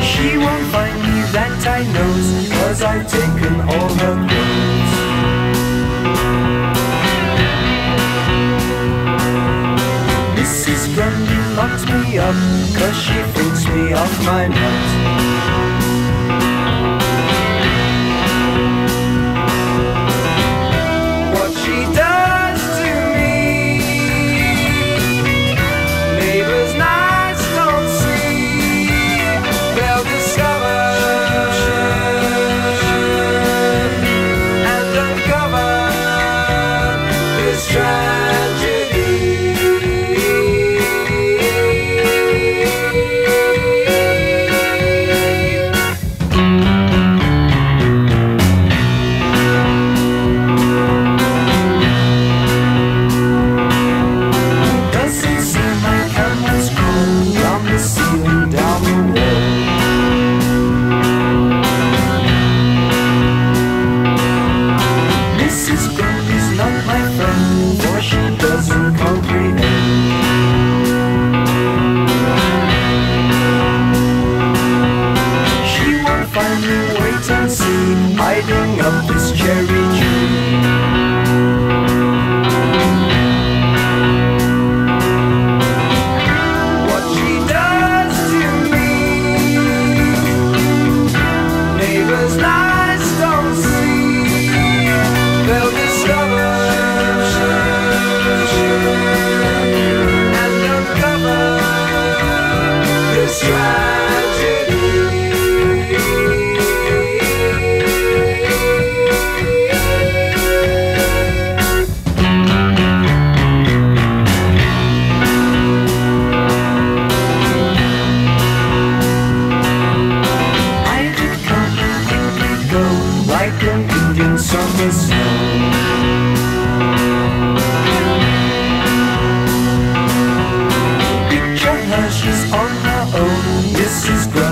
She won't find me, that I I've taken all her clothes. Mrs. Grundy locked me up, cause she thinks me off my nut. hiding up this cherry summer she's on her own. This is great.